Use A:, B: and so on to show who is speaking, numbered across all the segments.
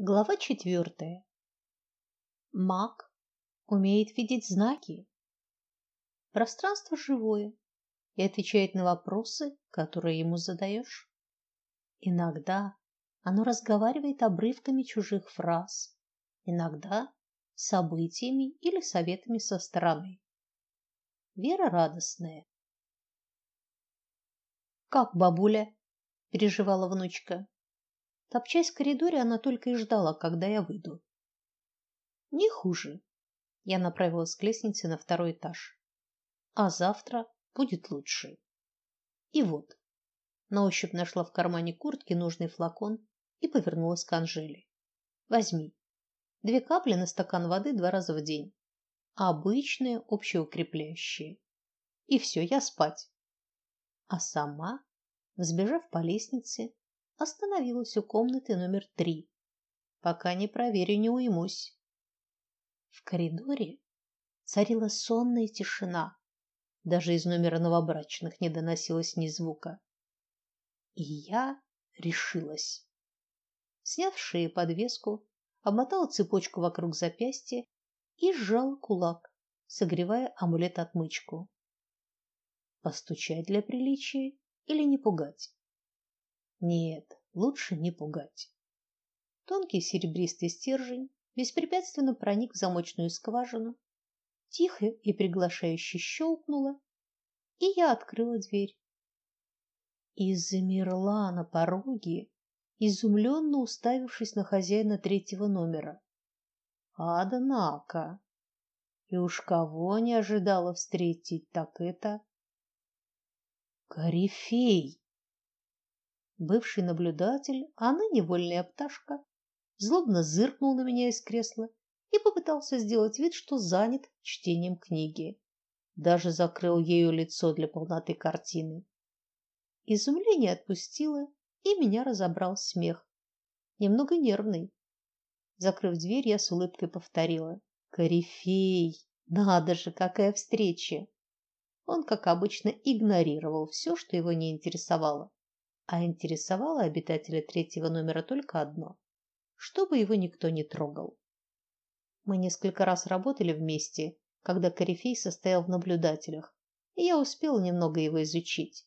A: Глава четвертая. Маг умеет видеть знаки. Пространство живое и отвечает на вопросы, которые ему задаешь. Иногда оно разговаривает обрывками чужих фраз, иногда событиями или советами со стороны. Вера радостная. Как бабуля? переживала внучка. Топчась в коридоре, она только и ждала, когда я выйду. Не хуже. Я направилась к лестнице на второй этаж. А завтра будет лучше. И вот. На ощупь нашла в кармане куртки нужный флакон и повернулась к Анжеле. Возьми. Две капли на стакан воды два раза в день. Обычные, общеукрепляющие. И все, я спать. А сама, взбежав по лестнице, остановилась у комнаты номер три. Пока не проверю, не уймусь. В коридоре царила сонная тишина. Даже из номера новобрачных не доносилось ни звука. И я решилась. Сняв с подвеску, обмотала цепочку вокруг запястья и сжала кулак, согревая амулет-отмычку. Постучать для приличия или не пугать? Нет, лучше не пугать. Тонкий серебристый стержень беспрепятственно проник в замочную скважину, тихо и приглашающе щелкнуло, и я открыла дверь. И замерла на пороге, изумленно уставившись на хозяина третьего номера. Однако, и уж кого не ожидала встретить, так это Корифей. Бывший наблюдатель, а ныне вольная пташка, злобно зыркнул на меня из кресла и попытался сделать вид, что занят чтением книги. Даже закрыл ею лицо для полноты картины. Изумление отпустило, и меня разобрал смех, немного нервный. Закрыв дверь, я с улыбкой повторила: "Корифей, надо же, какая встреча!" Он, как обычно, игнорировал все, что его не интересовало а интересовало обитателя третьего номера только одно чтобы его никто не трогал. Мы несколько раз работали вместе, когда Корифей состоял в наблюдателях, и я успел немного его изучить.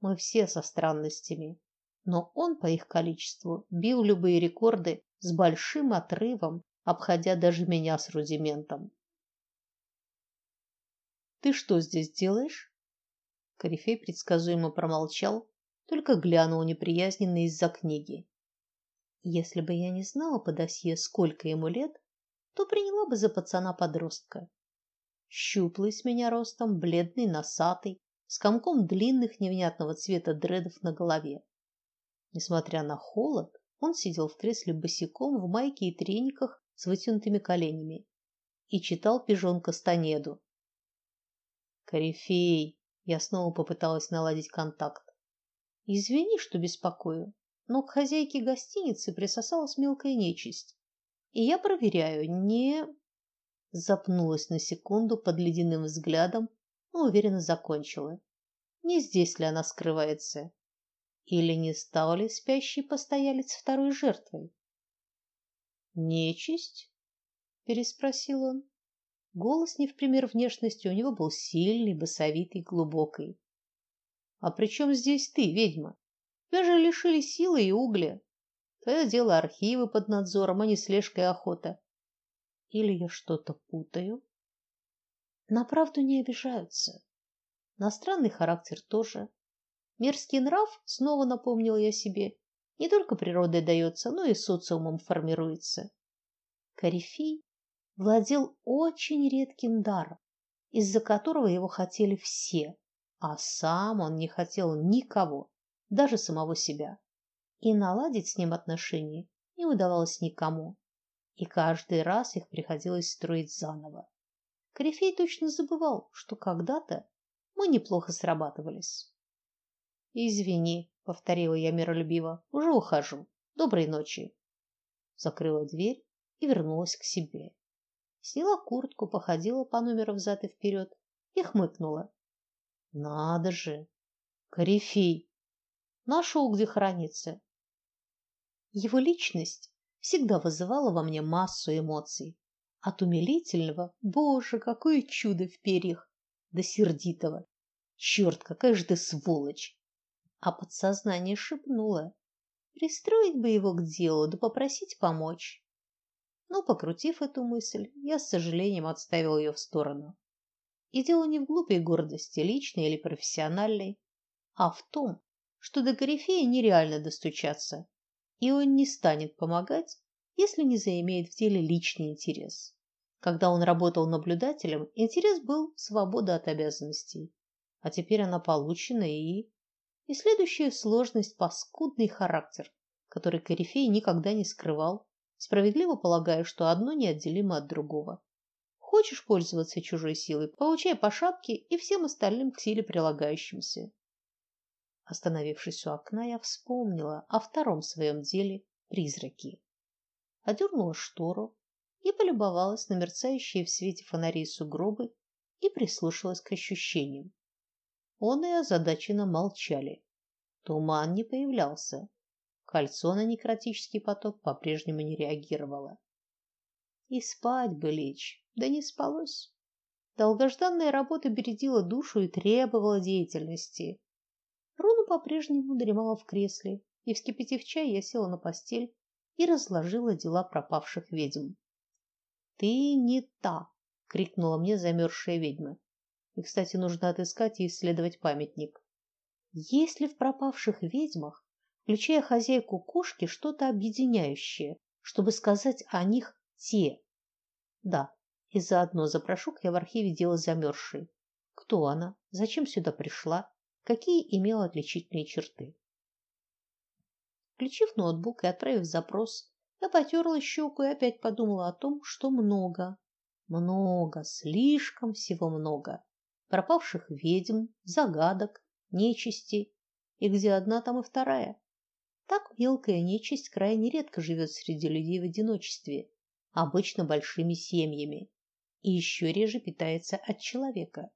A: Мы все со странностями, но он по их количеству бил любые рекорды с большим отрывом, обходя даже меня с рудиментом. Ты что здесь делаешь? Корифей предсказуемо промолчал, только глянул неприязненно из-за книги. Если бы я не знала по досье, сколько ему лет, то приняла бы за пацана-подростка. Щуплый с меня ростом, бледный, носатый, с комком длинных невнятного цвета дредов на голове. Несмотря на холод, он сидел в кресле босиком в майке и трениках с вытянутыми коленями и читал пижон Кастанеду. Корифей, я снова попыталась наладить контакт. Извини, что беспокою, но к хозяйке гостиницы присосалась мелкая нечисть. И я проверяю, не запнулась на секунду под ледяным взглядом, но уверенно закончила. Не здесь ли она скрывается? Или не стал ли спящий постоялец второй жертвой? Нечисть? переспросил он. Голос не в пример внешности у него был сильный, басовитый, глубокий. А при чем здесь ты, ведьма? Тебя же лишили силы и угля. Твое дело архивы под надзором, а не слежка и охота. Или я что-то путаю? На правду не обижаются. На странный характер тоже. Мерзкий нрав, снова напомнил я себе, не только природой дается, но и социумом формируется. Корифей владел очень редким даром, из-за которого его хотели все а сам он не хотел никого, даже самого себя. И наладить с ним отношения не удавалось никому, и каждый раз их приходилось строить заново. Корифей точно забывал, что когда-то мы неплохо срабатывались. Извини, повторила я миролюбиво. Уже ухожу. Доброй ночи. Закрыла дверь и вернулась к себе. Сняла куртку, походила по номеру взад и вперед и хмыкнула. Надо же. Корифей. Нашел, где хранится. Его личность всегда вызывало во мне массу эмоций. От умилительного «Боже, какое чудо в перьях!» до сердитого «Черт, какая же ты сволочь!» А подсознание шепнуло «Пристроить бы его к делу, да попросить помочь». Но, покрутив эту мысль, я с сожалением отставил ее в сторону. И дело не в глупой гордости, личной или профессиональной, а в том, что до корифея нереально достучаться, и он не станет помогать, если не заимеет в деле личный интерес. Когда он работал наблюдателем, интерес был свобода от обязанностей, а теперь она получена и и следующая сложность паскудный характер, который корифей никогда не скрывал, справедливо полагая, что одно неотделимо от другого. Хочешь пользоваться чужой силой, получай по шапке и всем остальным к силе прилагающимся. Остановившись у окна, я вспомнила о втором своем деле призраки. Одернула штору и полюбовалась на мерцающие в свете фонарей сугробы и прислушалась к ощущениям. Он и озадаченно молчали. Туман не появлялся. Кольцо на некротический поток по-прежнему не реагировало. И спать бы лечь, да не спалось. Долгожданная работа бередила душу и требовала деятельности. Руна по-прежнему дремала в кресле, и, вскипятив чай, я села на постель и разложила дела пропавших ведьм. «Ты не та!» — крикнула мне замерзшая ведьма. И, кстати, нужно отыскать и исследовать памятник. Есть ли в пропавших ведьмах включая хозяйку кошки, что-то объединяющее, чтобы сказать о них те. Да, и заодно запрошу я в архиве дело замерзшей. Кто она? Зачем сюда пришла? Какие имела отличительные черты? Включив ноутбук и отправив запрос, я потерла щеку и опять подумала о том, что много, много, слишком всего много пропавших ведьм, загадок, нечисти, и где одна, там и вторая. Так мелкая нечисть крайне редко живет среди людей в одиночестве, обычно большими семьями, и еще реже питается от человека,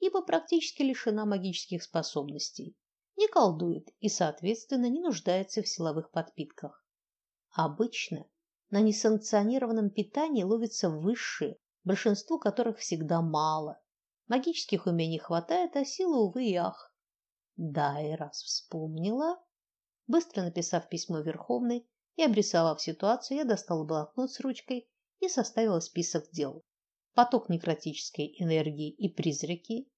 A: ибо практически лишена магических способностей, не колдует и, соответственно, не нуждается в силовых подпитках. Обычно на несанкционированном питании ловятся высшие, большинству которых всегда мало. Магических умений хватает, а силы увы и ах. Да, и раз вспомнила, Быстро написав письмо Верховной и обрисовав ситуацию, я достала блокнот с ручкой и составила список дел. Поток некротической энергии и призраки,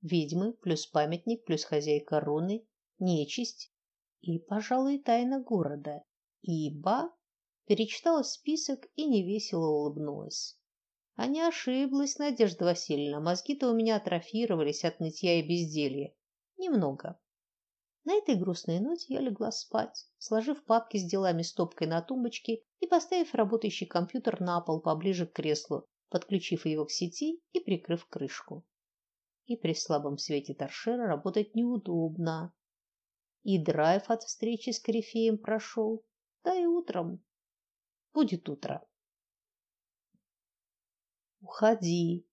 A: ведьмы плюс памятник плюс хозяйка руны, нечисть и, пожалуй, тайна города. Ибо перечитала список и невесело улыбнулась. А не ошиблась Надежда Васильевна. Мозги-то у меня атрофировались от нытья и безделья. Немного. На этой грустной ноте я легла спать, сложив папки с делами стопкой на тумбочке и поставив работающий компьютер на пол поближе к креслу, подключив его к сети и прикрыв крышку. И при слабом свете торшера работать неудобно. И драйв от встречи с корифеем прошел, да и утром. Будет утро. Уходи,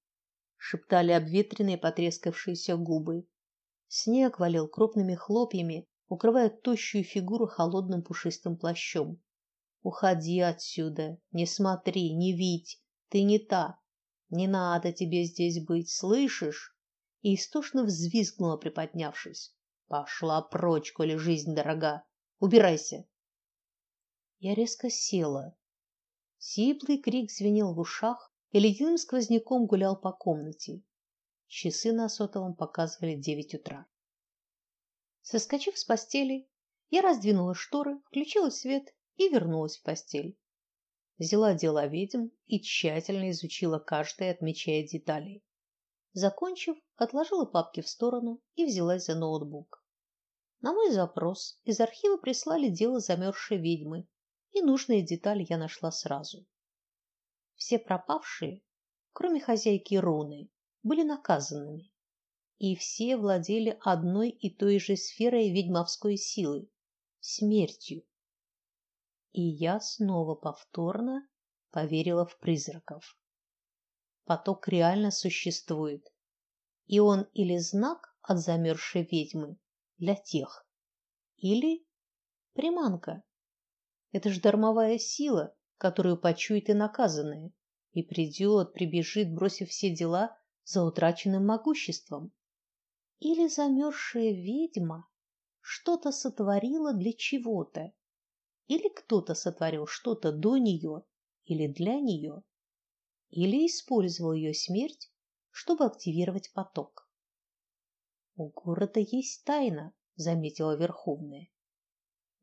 A: шептали обветренные потрескавшиеся губы. Снег валил крупными хлопьями, укрывая тощую фигуру холодным пушистым плащом. Уходи отсюда, не смотри, не видь, ты не та. Не надо тебе здесь быть, слышишь? И истошно взвизгнула, приподнявшись. Пошла прочь, коли жизнь дорога. Убирайся. Я резко села. Сиплый крик звенел в ушах и ледяным сквозняком гулял по комнате. Часы на сотовом показывали девять утра. Соскочив с постели, я раздвинула шторы, включила свет и вернулась в постель. Взяла дело ведьм и тщательно изучила каждое, отмечая детали. Закончив, отложила папки в сторону и взялась за ноутбук. На мой запрос из архива прислали дело замерзшей ведьмы, и нужные детали я нашла сразу. Все пропавшие, кроме хозяйки Руны, были наказанными, и все владели одной и той же сферой ведьмовской силы смертью. И я снова повторно поверила в призраков. Поток реально существует, и он или знак от замерзшей ведьмы для тех, или приманка. Это ж дармовая сила, которую почует и наказанное, и придет, прибежит, бросив все дела за утраченным могуществом. Или замерзшая ведьма что-то сотворила для чего-то, или кто-то сотворил что-то до нее или для нее, или использовал ее смерть, чтобы активировать поток. У города есть тайна, заметила Верховная.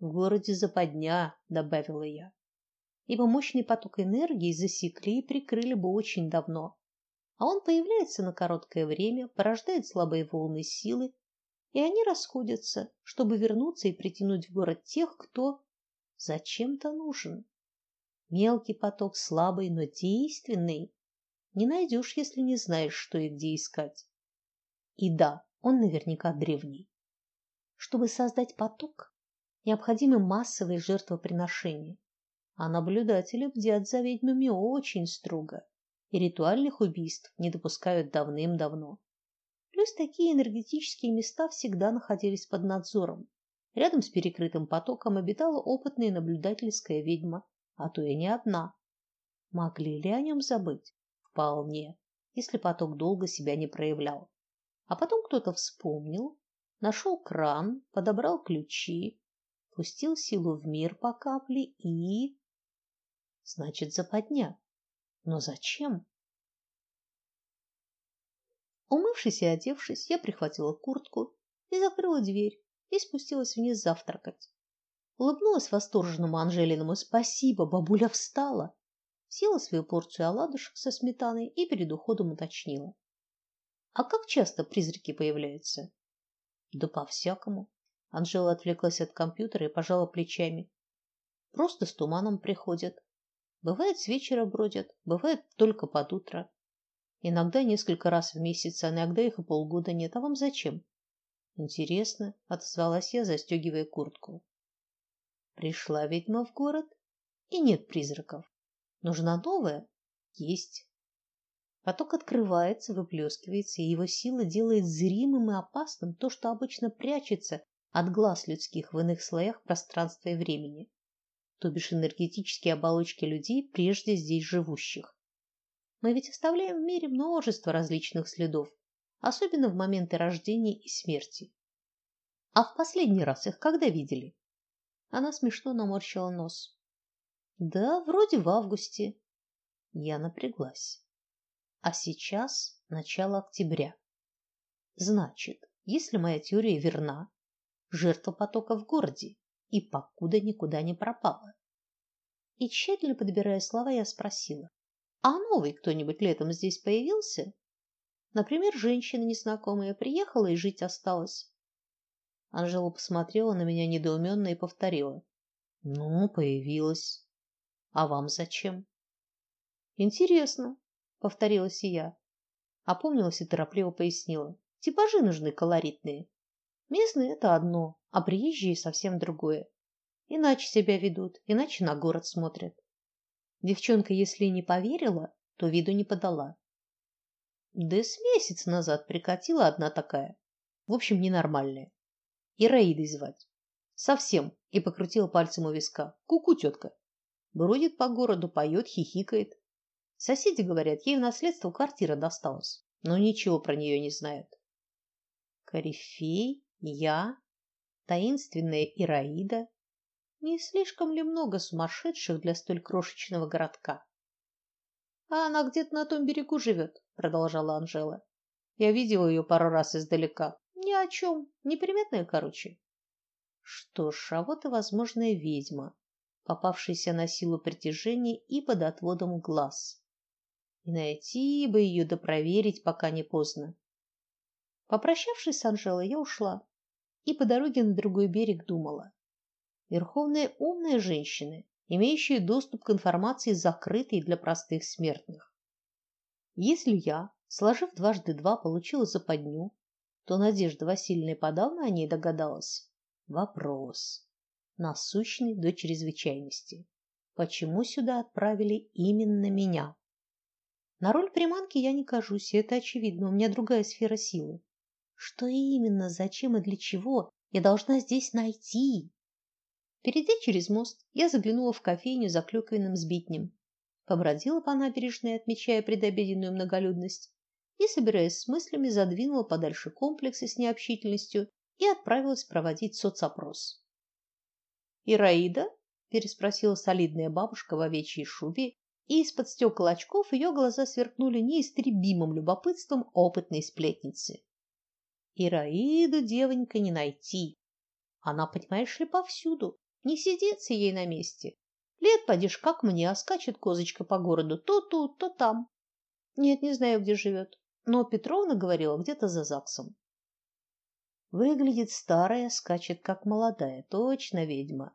A: В городе западня, добавила я. Ибо мощный поток энергии засекли и прикрыли бы очень давно. А он появляется на короткое время, порождает слабые волны силы, и они расходятся, чтобы вернуться и притянуть в город тех, кто зачем-то нужен. Мелкий поток, слабый, но действенный. Не найдешь, если не знаешь, что и где искать. И да, он наверняка древний. Чтобы создать поток, необходимы массовые жертвоприношения. А наблюдатели бдят за ведьмами очень строго, и ритуальных убийств не допускают давным-давно. Плюс такие энергетические места всегда находились под надзором. Рядом с перекрытым потоком обитала опытная наблюдательская ведьма, а то и не одна. Могли ли о нем забыть? Вполне, если поток долго себя не проявлял. А потом кто-то вспомнил, нашел кран, подобрал ключи, пустил силу в мир по капле и значит, западня. Но зачем? Умывшись и одевшись, я прихватила куртку и закрыла дверь и спустилась вниз завтракать. Улыбнулась восторженному Анжелиному «Спасибо, бабуля встала!» Съела свою порцию оладушек со сметаной и перед уходом уточнила. «А как часто призраки появляются?» «Да по-всякому». Анжела отвлеклась от компьютера и пожала плечами. «Просто с туманом приходят. Бывает, с вечера бродят, бывает только под утро. Иногда несколько раз в месяц, а иногда их и полгода нет. А вам зачем?» «Интересно», — отозвалась я, застегивая куртку. Пришла ведьма в город, и нет призраков. Нужна новая? Есть. Поток открывается, выплескивается, и его сила делает зримым и опасным то, что обычно прячется от глаз людских в иных слоях пространства и времени, то бишь энергетические оболочки людей, прежде здесь живущих. Мы ведь оставляем в мире множество различных следов, особенно в моменты рождения и смерти. А в последний раз их когда видели? Она смешно наморщила нос. Да, вроде в августе. Я напряглась. А сейчас начало октября. Значит, если моя теория верна, жертва потока в городе и покуда никуда не пропала. И тщательно подбирая слова, я спросила: "А новый кто-нибудь летом здесь появился? Например, женщина незнакомая приехала и жить осталась. Анжела посмотрела на меня недоуменно и повторила: "Ну, появилась. А вам зачем?" "Интересно", повторилась и я. Опомнилась и торопливо пояснила: "Типажи нужны колоритные. Местные это одно, а приезжие совсем другое. Иначе себя ведут, иначе на город смотрят. Девчонка, если не поверила, то виду не подала. Да с месяц назад прикатила одна такая. В общем, ненормальная. Ираидой звать. Совсем. И покрутила пальцем у виска. Ку-ку, тетка. Бродит по городу, поет, хихикает. Соседи говорят, ей в наследство квартира досталась, но ничего про нее не знают. Корифей, я, таинственная Ираида. Не слишком ли много сумасшедших для столь крошечного городка? А она где-то на том берегу живет, продолжала Анжела. Я видела ее пару раз издалека. Ни о чем, неприметная, короче. Что ж, а вот и возможная ведьма, попавшаяся на силу притяжения и под отводом глаз. И найти бы ее да проверить, пока не поздно. Попрощавшись с Анжелой, я ушла и по дороге на другой берег думала: Верховная умная женщина, имеющая доступ к информации, закрытой для простых смертных. Если я, сложив дважды два, получила западню, то Надежда Васильевна подавно о ней догадалась. Вопрос насущный до чрезвычайности. Почему сюда отправили именно меня? На роль приманки я не кажусь, это очевидно, у меня другая сфера силы. Что именно, зачем и для чего я должна здесь найти? Перейдя через мост, я заглянула в кофейню за клюквенным сбитнем. Побродила по набережной, отмечая предобеденную многолюдность, и, собираясь с мыслями, задвинула подальше комплексы с необщительностью и отправилась проводить соцопрос. Ираида переспросила солидная бабушка в овечьей шубе, и из-под стекол очков ее глаза сверкнули неистребимым любопытством опытной сплетницы. Ираиду девонька не найти. Она, понимаешь ли, повсюду. Не сидится ей на месте. Лет подишь, как мне, а скачет козочка по городу то тут, то там. Нет, не знаю, где живет, но Петровна говорила где-то за ЗАГСом. Выглядит старая, скачет как молодая, точно ведьма.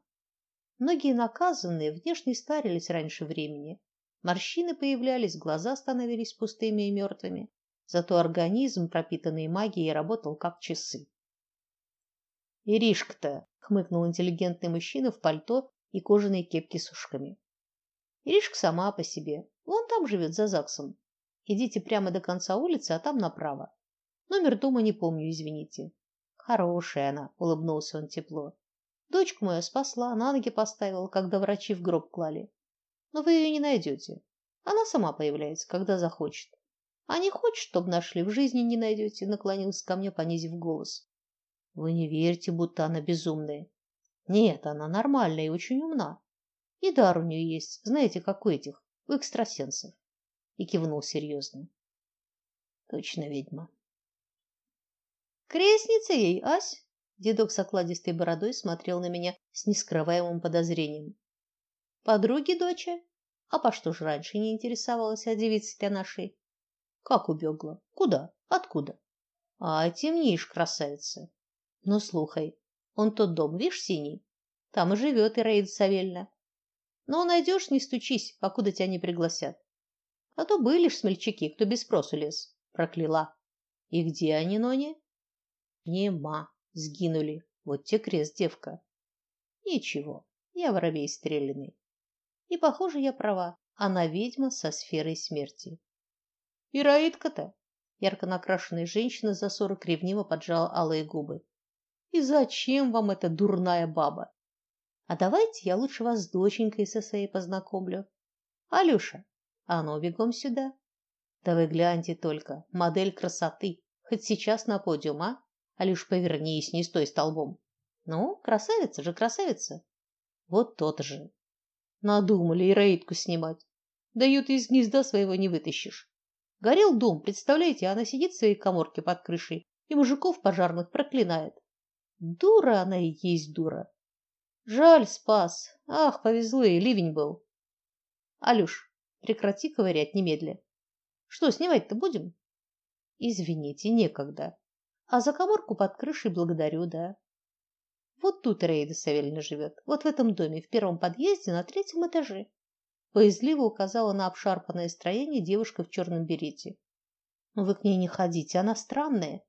A: Многие наказанные внешне старились раньше времени. Морщины появлялись, глаза становились пустыми и мертвыми. Зато организм, пропитанный магией, работал как часы. Иришка-то хмыкнул интеллигентный мужчина в пальто и кожаной кепке с ушками. Иришка сама по себе. Вон там живет за ЗАГСом. Идите прямо до конца улицы, а там направо. Номер дома не помню, извините. Хорошая она, улыбнулся он тепло. Дочку мою спасла, на ноги поставила, когда врачи в гроб клали. Но вы ее не найдете. Она сама появляется, когда захочет. А не хочет, чтобы нашли, в жизни не найдете, наклонился ко мне, понизив голос. Вы не верьте, будто она безумная. Нет, она нормальная и очень умна. И дар у нее есть, знаете, как у этих, у экстрасенсов. И кивнул серьезно. Точно ведьма. Крестница ей, Ась. Дедок с окладистой бородой смотрел на меня с нескрываемым подозрением. Подруги доча? А по что ж раньше не интересовалась о девице-то нашей? Как убегла? Куда? Откуда? А темнишь, красавица. Ну, слухай, он тот дом, видишь, синий? Там и живет Ираида Савельевна. Но найдешь, не стучись, покуда тебя не пригласят. А то были ж смельчаки, кто без спросу лез. Прокляла. И где они, Нони? Нема. Сгинули. Вот те крест, девка. Ничего, я воробей стрелянный. И, похоже, я права. Она ведьма со сферой смерти. Ираидка-то? Ярко накрашенная женщина за сорок ревниво поджала алые губы. И зачем вам эта дурная баба? А давайте я лучше вас с доченькой со своей познакомлю. Алюша, а ну бегом сюда. Да вы гляньте только, модель красоты. Хоть сейчас на подиум, а? Алюш, повернись, не стой столбом. Ну, красавица же, красавица. Вот тот же. Надумали и Раидку снимать. Дают из гнезда своего не вытащишь. Горел дом, представляете, она сидит в своей каморке под крышей и мужиков пожарных проклинает. Дура она и есть дура. Жаль, спас. Ах, повезло ей, ливень был. Алюш, прекрати ковырять немедля. Что, снимать-то будем? Извините, некогда. А за каморку под крышей благодарю, да. Вот тут Рейда Савельевна живет, вот в этом доме, в первом подъезде на третьем этаже. Боязливо указала на обшарпанное строение девушка в черном берете. Но вы к ней не ходите, она странная.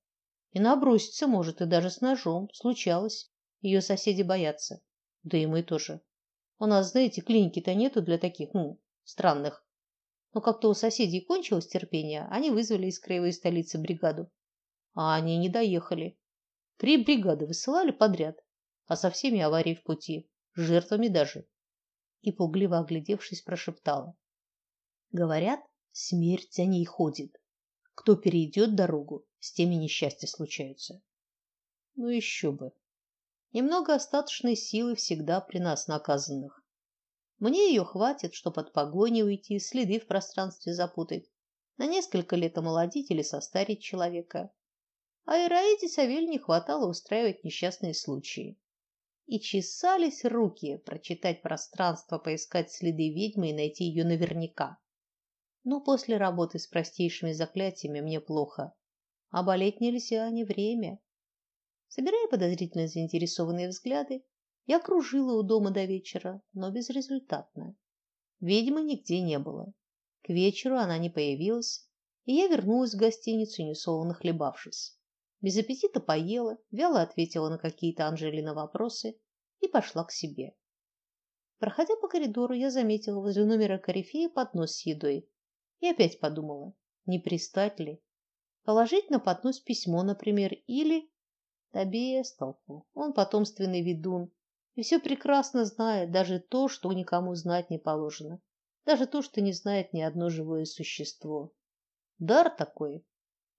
A: И наброситься может, и даже с ножом. Случалось. Ее соседи боятся. Да и мы тоже. У нас, знаете, клиники-то нету для таких, ну, странных. Но как-то у соседей кончилось терпение, они вызвали из краевой столицы бригаду. А они не доехали. Три бригады высылали подряд, а со всеми аварии в пути, жертвами даже. И пугливо оглядевшись, прошептала: "Говорят, смерть за ней ходит. Кто перейдет дорогу, с теми несчастья случаются. Ну еще бы. Немного остаточной силы всегда при нас наказанных. Мне ее хватит, чтобы от погони уйти, следы в пространстве запутать, на несколько лет омолодить или состарить человека. А Ираиде Савель не хватало устраивать несчастные случаи. И чесались руки прочитать пространство, поискать следы ведьмы и найти ее наверняка. Но после работы с простейшими заклятиями мне плохо. А болеть нельзя, не время. Собирая подозрительно заинтересованные взгляды, я кружила у дома до вечера, но безрезультатно. Ведьмы нигде не было. К вечеру она не появилась, и я вернулась в гостиницу, несолоно хлебавшись. Без аппетита поела, вяло ответила на какие-то Анжелины вопросы и пошла к себе. Проходя по коридору, я заметила возле номера корифея поднос с едой и опять подумала: не пристать ли? Положить на поднос письмо, например, или да без толку. Он потомственный ведун. И все прекрасно знает, даже то, что никому знать не положено, даже то, что не знает ни одно живое существо. Дар такой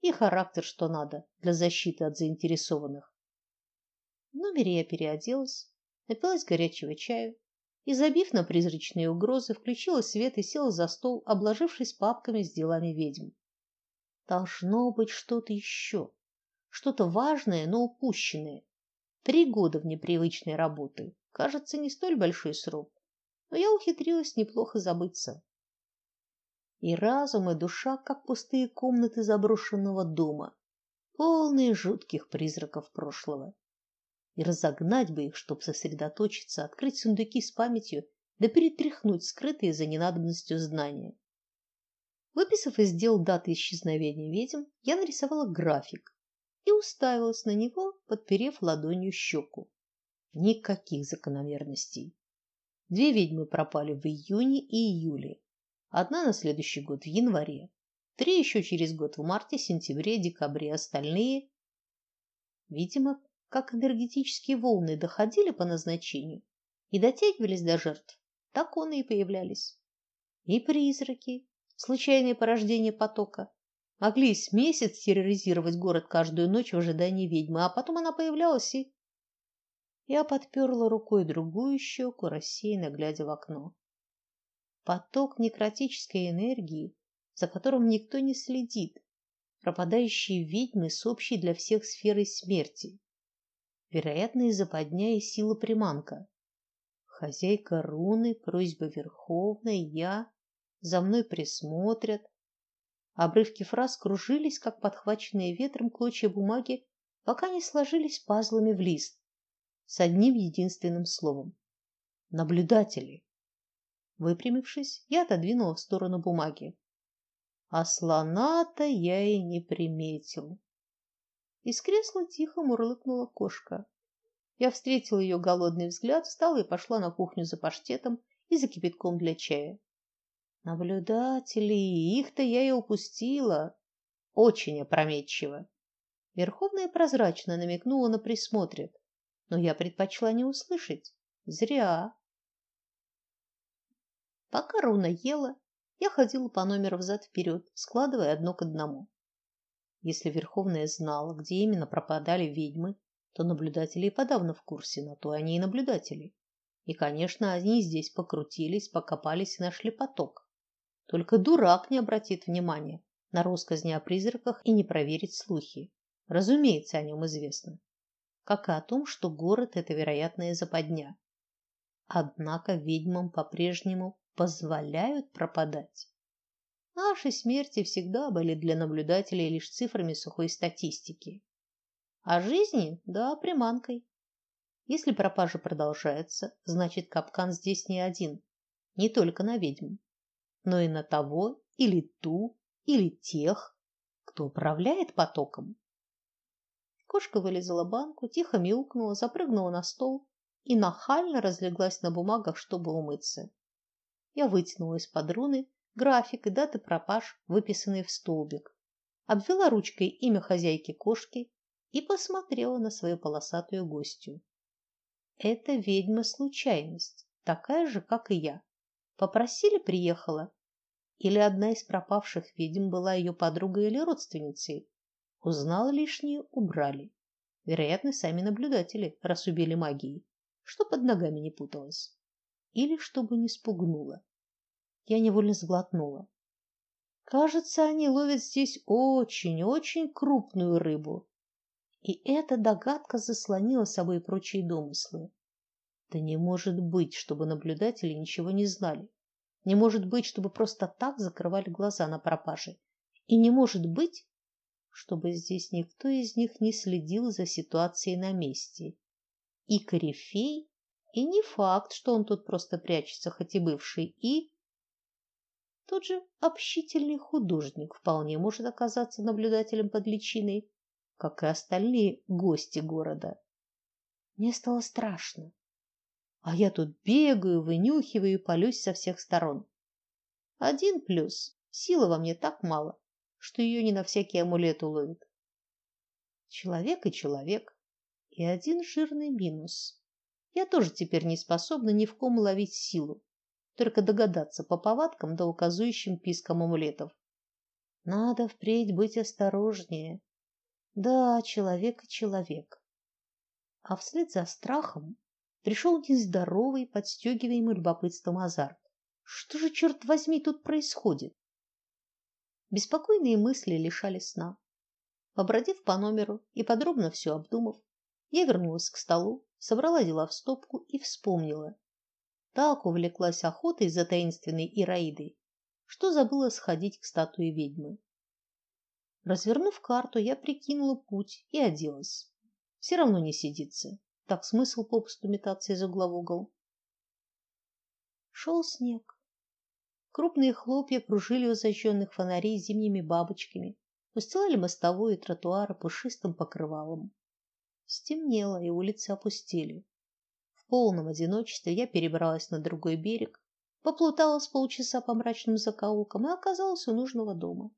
A: и характер, что надо для защиты от заинтересованных. В номере я переоделась, напилась горячего чаю и, забив на призрачные угрозы, включила свет и села за стол, обложившись папками с делами ведьм. Должно быть что-то еще, что-то важное, но упущенное. Три года в непривычной работы. Кажется, не столь большой срок, но я ухитрилась неплохо забыться. И разум, и душа, как пустые комнаты заброшенного дома, полные жутких призраков прошлого. И разогнать бы их, чтобы сосредоточиться, открыть сундуки с памятью, да перетряхнуть скрытые за ненадобностью знания. Выписав из дел даты исчезновения ведьм, я нарисовала график, и уставилась на него, подперев ладонью щеку. Никаких закономерностей. Две ведьмы пропали в июне и июле. Одна на следующий год в январе. Три еще через год в марте, сентябре, декабре. Остальные, видимо, как энергетические волны доходили по назначению и дотягивались до жертв, так он и появлялись. И призраки, случайные порождения потока, Могли с месяц терроризировать город каждую ночь в ожидании ведьмы, а потом она появлялась и Я подперла рукой другую щеку, рассеянно глядя в окно. Поток некротической энергии, за которым никто не следит, пропадающие ведьмы с общей для всех сферой смерти. Вероятно, из-за подня и сила приманка. Хозяйка руны, просьба верховной, я, за мной присмотрят, Обрывки фраз кружились, как подхваченные ветром клочья бумаги, пока не сложились пазлами в лист с одним единственным словом наблюдатели. Выпрямившись, я отодвинула в сторону бумаги. А слона-то я и не приметил. Из кресла тихо мурлыкнула кошка. Я встретила ее голодный взгляд, встала и пошла на кухню за паштетом и за кипятком для чая. Наблюдатели, их-то я и упустила. Очень опрометчиво. Верховная прозрачно намекнула на присмотрит, но я предпочла не услышать. Зря. Пока Руна ела, я ходила по номеру взад вперед, складывая одно к одному. Если Верховная знала, где именно пропадали ведьмы, то наблюдатели и подавно в курсе, на то они и наблюдатели. И, конечно, они здесь покрутились, покопались и нашли поток. Только дурак не обратит внимания на россказни о призраках и не проверит слухи. Разумеется, о нем известно. Как и о том, что город это вероятная западня. Однако ведьмам по-прежнему позволяют пропадать. Наши смерти всегда были для наблюдателей лишь цифрами сухой статистики. А жизни, да, приманкой. Если пропажа продолжается, значит, капкан здесь не один, не только на ведьм но и на того или ту или тех, кто управляет потоком. Кошка вылезала банку, тихо мяукнула, запрыгнула на стол и нахально разлеглась на бумагах, чтобы умыться. Я вытянула из-под руны график и даты пропаж, выписанные в столбик, обвела ручкой имя хозяйки кошки и посмотрела на свою полосатую гостью. Это ведьма случайность, такая же, как и я. Попросили, приехала. Или одна из пропавших ведьм была ее подругой или родственницей. Узнала лишнее, убрали. Вероятно, сами наблюдатели, раз убили магией, что под ногами не путалось. Или чтобы не спугнуло. Я невольно сглотнула. Кажется, они ловят здесь очень-очень крупную рыбу. И эта догадка заслонила собой прочие домыслы. Да не может быть, чтобы наблюдатели ничего не знали. Не может быть, чтобы просто так закрывали глаза на пропажи. И не может быть, чтобы здесь никто из них не следил за ситуацией на месте. И корифей, и не факт, что он тут просто прячется, хоть и бывший, и тот же общительный художник вполне может оказаться наблюдателем под личиной, как и остальные гости города. Мне стало страшно. А я тут бегаю, вынюхиваю и палюсь со всех сторон. Один плюс силы во мне так мало, что ее не на всякий амулет уловит. Человек и человек, и один жирный минус. Я тоже теперь не способна ни в ком ловить силу, только догадаться по повадкам да указующим пискам амулетов. Надо впредь быть осторожнее. Да, человек и человек. А вслед за страхом пришел нездоровый, подстегиваемый любопытством азарт. Что же черт возьми тут происходит? Беспокойные мысли лишали сна. Побродив по номеру и подробно все обдумав, я вернулась к столу, собрала дела в стопку и вспомнила. Так увлеклась охотой за таинственной Ираидой, что забыла сходить к статуе ведьмы. Развернув карту, я прикинула путь и оделась. Все равно не сидится. Так смысл попусту метаться из угла в угол. Шел снег. Крупные хлопья кружили у зажженных фонарей зимними бабочками, устилали мостовую и тротуары пушистым покрывалом. Стемнело, и улицы опустели. В полном одиночестве я перебралась на другой берег, поплутала с полчаса по мрачным закоулкам и оказалась у нужного дома.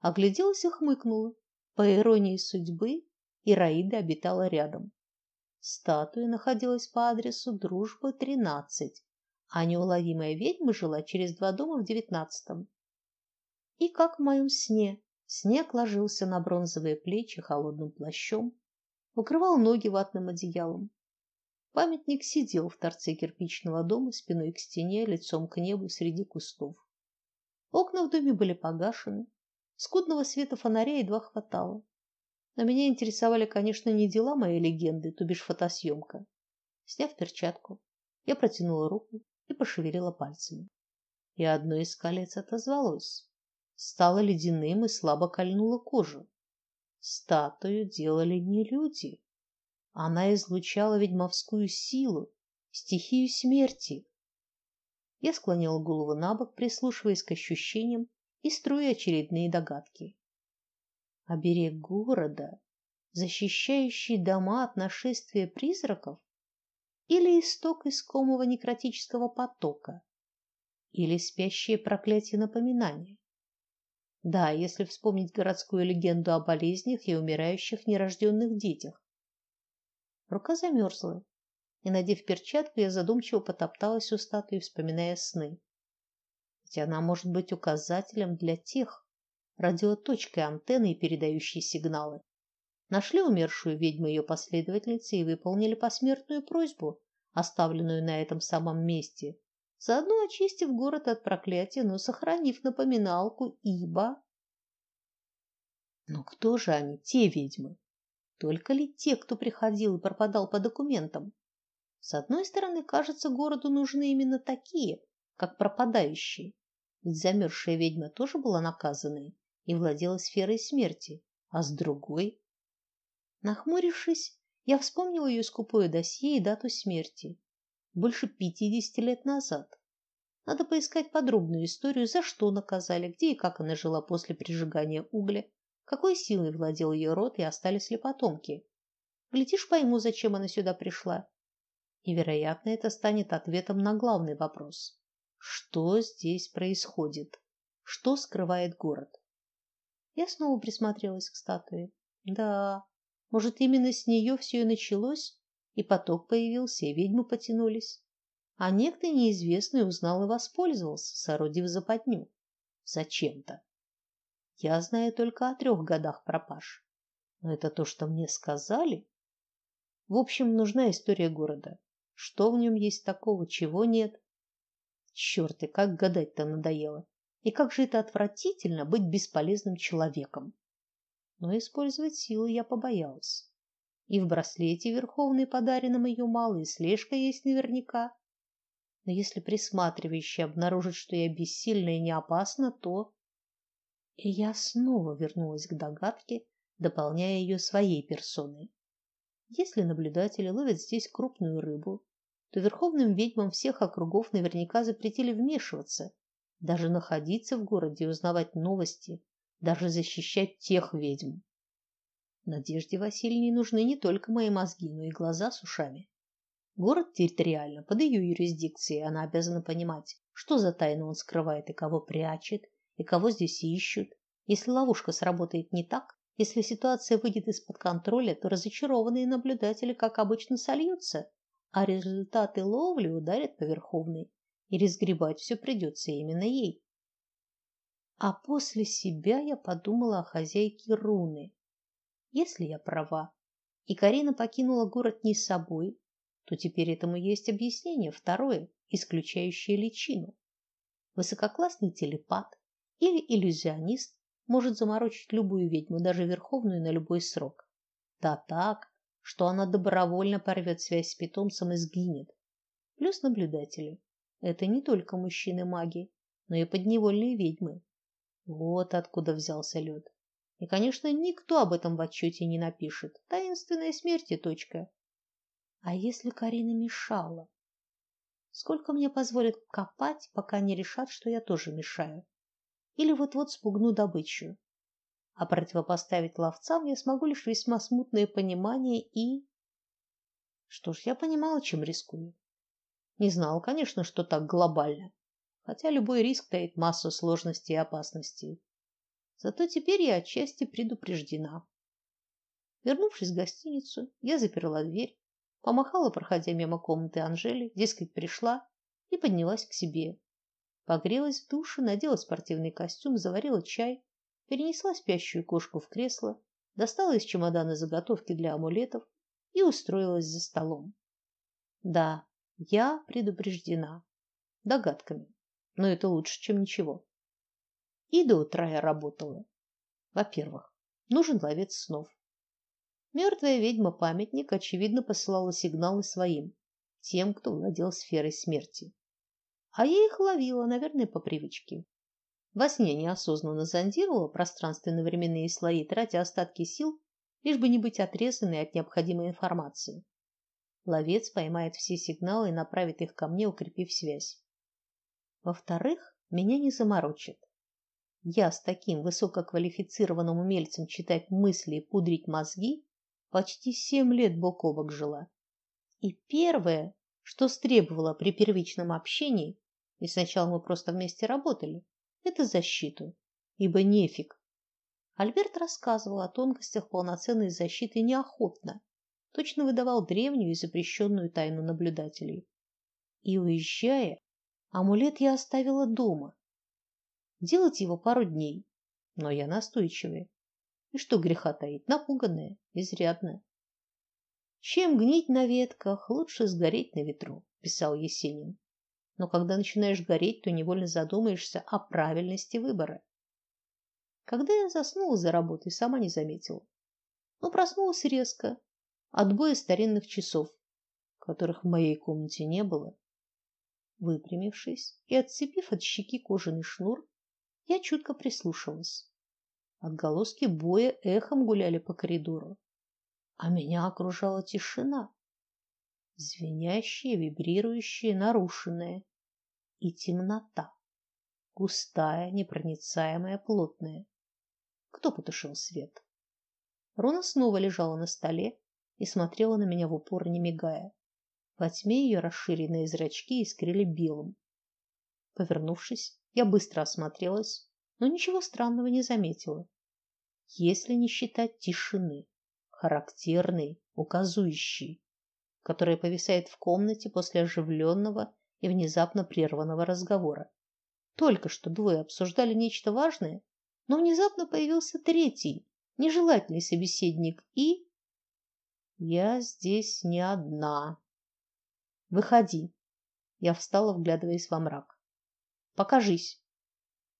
A: Огляделась и хмыкнула. По иронии судьбы, Ираида обитала рядом. Статуя находилась по адресу Дружба, 13, а неуловимая ведьма жила через два дома в девятнадцатом. И как в моем сне, снег ложился на бронзовые плечи холодным плащом, укрывал ноги ватным одеялом. Памятник сидел в торце кирпичного дома спиной к стене, лицом к небу среди кустов. Окна в доме были погашены, скудного света фонаря едва хватало. Но меня интересовали, конечно, не дела моей легенды, то бишь фотосъемка. Сняв перчатку, я протянула руку и пошевелила пальцами. И одно из колец отозвалось. Стало ледяным и слабо кольнуло кожу. Статую делали не люди. Она излучала ведьмовскую силу, стихию смерти. Я склонила голову набок, прислушиваясь к ощущениям и строя очередные догадки. Оберег города, защищающий дома от нашествия призраков, или исток искомого некротического потока, или спящее проклятие напоминания. Да, если вспомнить городскую легенду о болезнях и умирающих нерожденных детях. Рука замерзла, и, надев перчатку, я задумчиво потопталась у статуи, вспоминая сны. Ведь она может быть указателем для тех, радиоточкой антенной, передающей сигналы. Нашли умершую ведьму ее последовательницы и выполнили посмертную просьбу, оставленную на этом самом месте, заодно очистив город от проклятия, но сохранив напоминалку, ибо Но кто же они, те ведьмы? Только ли те, кто приходил и пропадал по документам? С одной стороны, кажется, городу нужны именно такие, как пропадающие. Ведь замерзшая ведьма тоже была наказанной и владела сферой смерти, а с другой, нахмурившись, я вспомнила ее скупое досье и дату смерти. Больше пятидесяти лет назад. Надо поискать подробную историю, за что наказали, где и как она жила после прижигания угля, какой силой владел ее род и остались ли потомки. Глядишь, пойму, зачем она сюда пришла. И, вероятно, это станет ответом на главный вопрос. Что здесь происходит? Что скрывает город? Я снова присмотрелась к статуе. Да, может, именно с нее все и началось, и поток появился, и ведьмы потянулись. А некто неизвестный узнал и воспользовался, сородив западню. Зачем-то. Я знаю только о трех годах пропаж. Но это то, что мне сказали. В общем, нужна история города. Что в нем есть такого, чего нет? Черт, и как гадать-то надоело. И как же это отвратительно быть бесполезным человеком. Но использовать силу я побоялась. И в браслете верховной подаренном ее мало, и слежка есть наверняка. Но если присматривающий обнаружит, что я бессильна и не опасна, то и я снова вернулась к догадке, дополняя ее своей персоной. Если наблюдатели ловят здесь крупную рыбу, то верховным ведьмам всех округов наверняка запретили вмешиваться, даже находиться в городе и узнавать новости, даже защищать тех ведьм. Надежде Васильевне нужны не только мои мозги, но и глаза с ушами. Город территориально под ее юрисдикцией, она обязана понимать, что за тайну он скрывает и кого прячет, и кого здесь ищут. Если ловушка сработает не так, если ситуация выйдет из-под контроля, то разочарованные наблюдатели, как обычно, сольются, а результаты ловли ударят по Верховной, и разгребать все придется именно ей. А после себя я подумала о хозяйке Руны. Если я права, и Карина покинула город не с собой, то теперь этому есть объяснение второе, исключающее личину. Высококлассный телепат или иллюзионист может заморочить любую ведьму, даже верховную на любой срок. Да так, что она добровольно порвет связь с питомцем и сгинет. Плюс наблюдатели. Это не только мужчины-маги, но и подневольные ведьмы. Вот откуда взялся лед. И, конечно, никто об этом в отчете не напишет. Таинственная смерть и точка. А если Карина мешала? Сколько мне позволят копать, пока не решат, что я тоже мешаю? Или вот-вот спугну добычу? А противопоставить ловцам я смогу лишь весьма смутное понимание и Что ж, я понимала, чем рискую. Не знала, конечно, что так глобально, хотя любой риск таит массу сложностей и опасностей. Зато теперь я отчасти предупреждена. Вернувшись в гостиницу, я заперла дверь, помахала, проходя мимо комнаты Анжели, дескать, пришла, и поднялась к себе. Погрелась в душе, надела спортивный костюм, заварила чай, перенесла спящую кошку в кресло, достала из чемодана заготовки для амулетов и устроилась за столом. Да, я предупреждена догадками, но это лучше, чем ничего. И до утра я работала. Во-первых, нужен ловец снов. Мертвая ведьма-памятник очевидно посылала сигналы своим, тем, кто владел сферой смерти. А я их ловила, наверное, по привычке. Во сне неосознанно зондировала пространственно-временные слои, тратя остатки сил, лишь бы не быть отрезанной от необходимой информации. Ловец поймает все сигналы и направит их ко мне, укрепив связь. Во-вторых, меня не заморочат. Я с таким высококвалифицированным умельцем читать мысли и пудрить мозги почти семь лет бок о бок жила. И первое, что стребовало при первичном общении, и сначала мы просто вместе работали, это защиту, ибо нефиг. Альберт рассказывал о тонкостях полноценной защиты неохотно, точно выдавал древнюю и запрещенную тайну наблюдателей. И уезжая, амулет я оставила дома, Делать его пару дней, но я настойчивая. И что греха таить, напуганная, изрядно. Чем гнить на ветках, лучше сгореть на ветру, писал Есенин. Но когда начинаешь гореть, то невольно задумаешься о правильности выбора. Когда я заснула за работой, сама не заметила. Но проснулась резко от боя старинных часов, которых в моей комнате не было. Выпрямившись и отцепив от щеки кожаный шнур, я чутко прислушивалась. Отголоски боя эхом гуляли по коридору, а меня окружала тишина, звенящая, вибрирующая, нарушенная, и темнота, густая, непроницаемая, плотная. Кто потушил свет? Рона снова лежала на столе и смотрела на меня в упор, не мигая. Во тьме ее расширенные зрачки искрили белым. Повернувшись, я быстро осмотрелась, но ничего странного не заметила. Если не считать тишины, характерной, указующей, которая повисает в комнате после оживленного и внезапно прерванного разговора. Только что двое обсуждали нечто важное, но внезапно появился третий, нежелательный собеседник, и я здесь не одна. Выходи. Я встала, вглядываясь во мрак. Покажись.